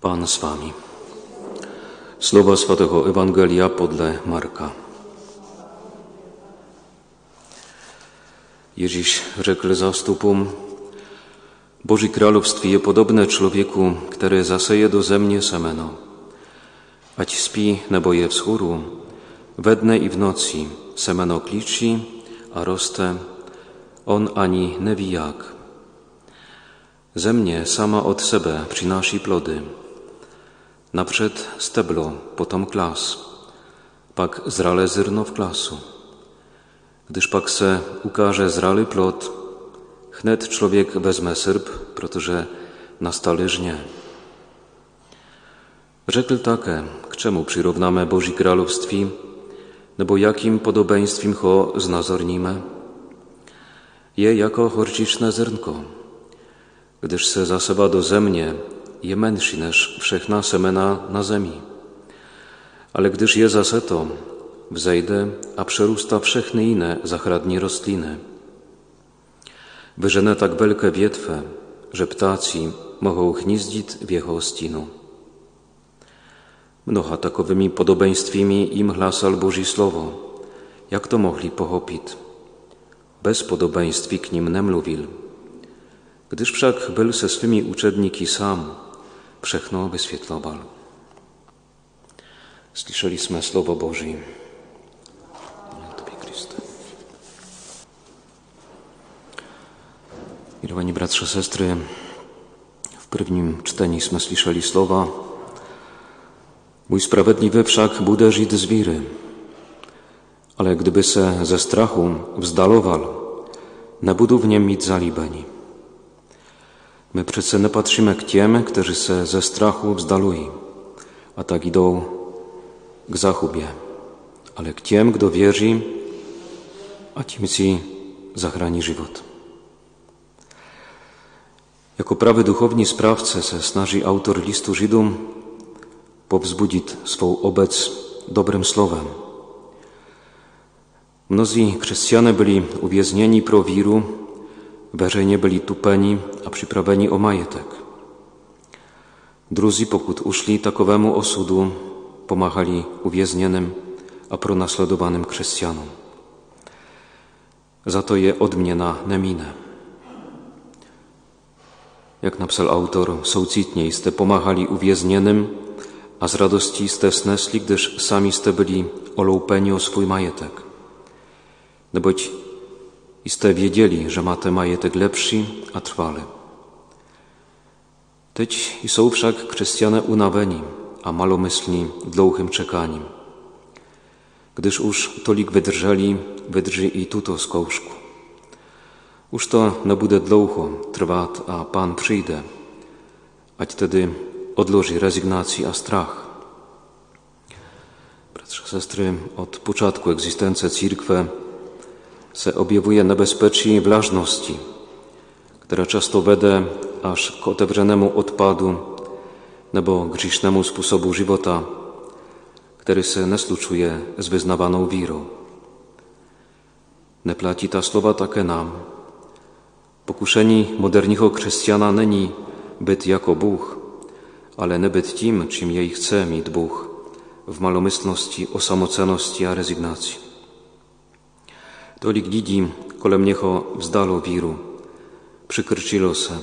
Pan z wami. Słowa Świętego Ewangelia podle Marka. Ježíš řekl zástupům, Boží království je podobné člověku, které zaseje do země semeno. Ať spí nebo je vzhůru, ve dne i v noci semeno klíčí a roste, on ani neví jak. Země sama od sebe přináší plody. Napřed steblo, potom klas, pak zralé zrno w klasu. Gdyż pak se ukaże zraly plot, chnet człowiek wezmę syrp, protože nastali żnie. Rzekł také, k czemu przyrównamy Bożí Królestwi, nebo jakim podobeństwem ho znazornimy? Je jako horčičné zrnko, gdyż se zasewa do zemnie, je menší než všechna semena na zemi. Ale gdyż je zaseto, wzejdę, a przerusta všechny inne zachradni rośliny. Wyżenę tak wielkie wietwę, że ptaci mogą gniezdzić w jego stinu. Mnoha takowymi podobeństwami im hlasal Bożí Słowo, jak to mogli pochopić. Bez podobeństwi k nim nemluvil. Gdyż wszak był se swymi uczedniki sam, všechno vysvětloval. Slyšeli jsme slovo Boží. Tobě, Kriste. Milowani bratrze, sestry, w čtení jsme slyšeli slova Mój sprawiedliwy wszak bude żyć z wiry, ale gdyby se ze strachu wzdalował, nie budu w nim mieć zalibeni. My přece nepatříme k těm, kteří se ze strachu vzdalují a tak jdou k zachubě, ale k těm, kdo věří a tím si zachrání život. Jako prawy duchowni sprawcy se snaży autor listu Żydom powzbudzić swą obec dobrym słowem. Mnozí chrześcijanie byli uwięznieni pro wiru Veřejně byli tupeni a připraveni o majetek. Druzí, pokud ušli takovému osudu, pomáhali uvězněným a pronásledovaným křesťanům. Za to je odměna nemine. Jak napsal autor, soucitnie jste pomáhali uvězněným a z radostí jste snesli, gdyż sami jste byli oloupeni o swój majetek. Neboť Iste wiedzieli, że ma te majetek lepszy, a trwały. Tyć i są wszak chrześcijane unaweni, a malomyślni dłuchym czekaniem. Gdyż już tolik wydrżeli, wydrży i tuto z kołszku. Już to nie bude długo trwać, a Pan przyjdzie, a wtedy odloży rezygnację a strach. Bratrze, sestry, od początku egzystencji Cirkwy se objawuje nebezpečí vlažnosti, která často vede až k otevřenému odpadu nebo gříšnému způsobu života, který se neslučuje s vyznavanou vírou. Neplatí ta slova také nám. Pokušení moderního křesťana není byt jako Bůh, ale nebyt tím, čím jej chce mít Bůh, v malomyslnosti, osamocenosti a rezignacji. Tolik lidí kolem něho vzdalo víru, přikrčilo se,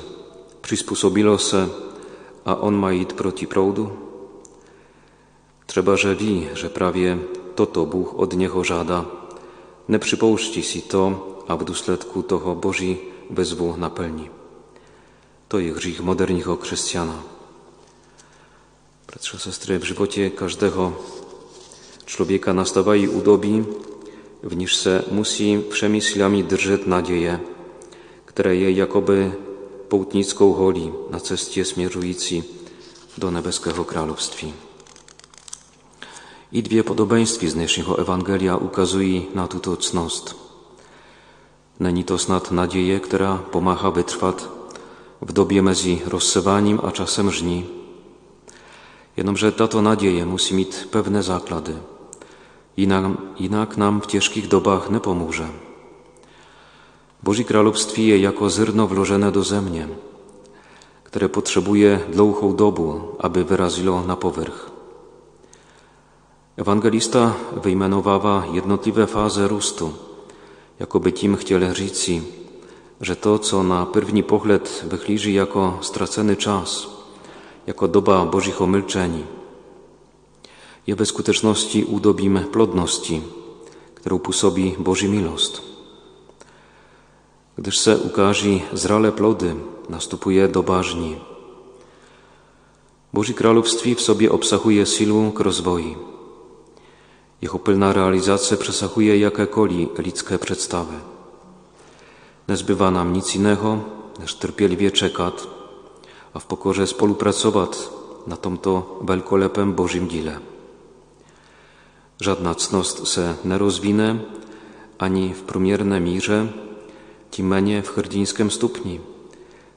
přizpůsobilo se a on má jít proti proudu? Trzeba, że ví, że prawie toto Bóg od niego żada. Nie przypuści si to, a w důsledku toho Boží bezwu napełni. To jest grzech moderního chrześcijana. Bratrze, sestry, w żywocie każdego człowieka nastawají udobi, w niż se musi przemyślami drżeć nadzieję, która je jakoby połtnicką holi na cestie smierující do nebeskiego królestwa. I dwie podobieństwa z dnešního Ewangelia ukazują na tuto cnost. Není to snad nadzieję, która pomacha wytrwać w dobie między rozsewaniem a czasem żni. Jednakże tato nadzieję musi mieć pewne zaklady – inak nam w ciężkich dobach nie pomoże. Boży Królestwie je jako zrno włożone do zemnie, które potrzebuje dlouhou dobu, aby wyrazilo na povrch. Ewangelista wyjmenowała jednotliwe fazy rustu, jakoby tím chtěl říci, że to, co na první pohled wychlíży jako stracony czas, jako doba Bożych omylczeni, je ve skuteczności údobím plodnosti, kterou působí Boží milost. Gdyż se ukáží zralé plody, nastupuje doba żni. Boží království v sobě obsahuje silu k rozwoji. Jeho plná realizace přesahuje jakékoliv lidské představy. Nezbywa nam nic innego, než trpělivě čekat a v pokorze spolupracovat na tomto velkolepém Božím díle. Żadna cnost se nerozwinę ani w promierne mirze, tím méně v hrdinském stupni,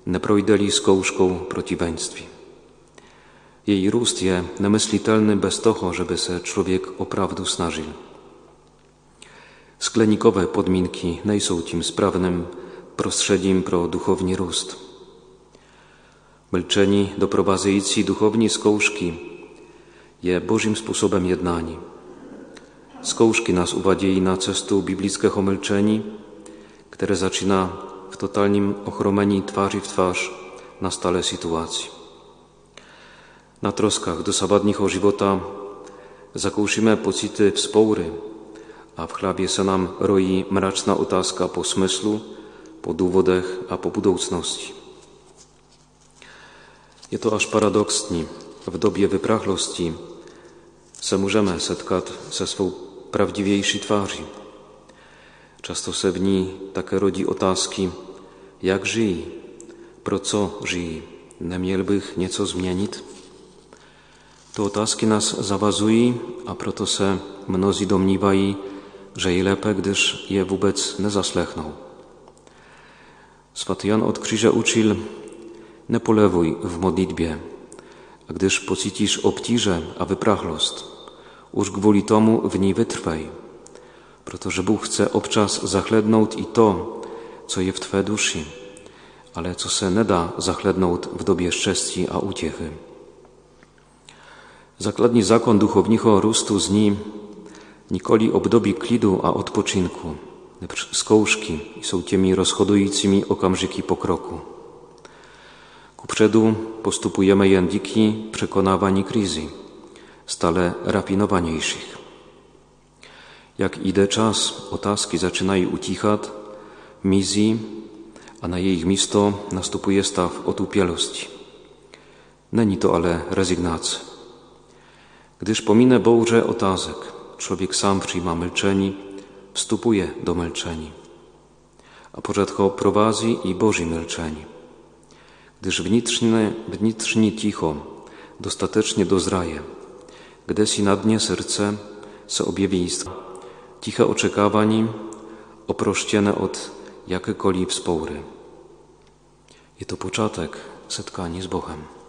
neprojde-li zkouškou protiveńství. Jej růst je nemyslitelny bez toho, żeby se człowiek opravdu snažil. Sklenikowe podminki nejsou tím sprawnym prostředím pro duchowni růst. Mlczeni doprowadzající duchowni zkoušky je Božím způsobem jednání. Zkoušky nas uwadzieli na cestu biblického mlczeni, które zaczyna w totalnym ochromení twarzy w twarz na stale sytuacji. Na troskach dosavadního života zakoušíme pocity vzpoury a v chlebie se nam rojí mraczna otázka po smyslu, po důvodech a po budoucnosti. Je to aż paradoxní. W dobie wyprachlosti se możemy setkać se swą prawdziwiejszej twarzy. Często se w ní také rodí otázky, jak žijí, pro co žijí, neměl bych něco změnit? To otázky nas zawazují, a proto se mnozí domnívají, że je lepiej, gdyż je vůbec nezaslechną. Svatý Jan od krzyża uczył, nie polewuj w a gdyż pocitisz obtiże, a wyprachlost, už gwoli tomu w niej wytrwaj, protože Bóg chce občas zachlednout i to, co je w Twe duszy, ale co se nie da zachlednout w dobie szczęści a uciechy. Zakladni zakon duchownicho rustu z nim nikoli obdobi klidu a odpoczynku, lecz skołżki są tymi rozchodującymi okamżyki pokroku. Ku przodu postupujemy jędiki przekonawani krizy, stale rafinowaniejszych. Jak idę czas, otaski zaczynają ucichać, mizji, a na jej miejsce następuje staw otupielości. Není to ale rezygnacja. Gdyż pominę bołże otazek, człowiek sam przyjma milczeni, wstupuje do milczeni, a porzadko prowadzi i Boży milczeni. Gdyż wnitrznie, wnitrznie cicho dostatecznie dozraje, gdy si na dnie serce se objawi tiche oczekiwanie, oproszczone od jakiejkolwiek współry. Je to początek setkania z Bogiem.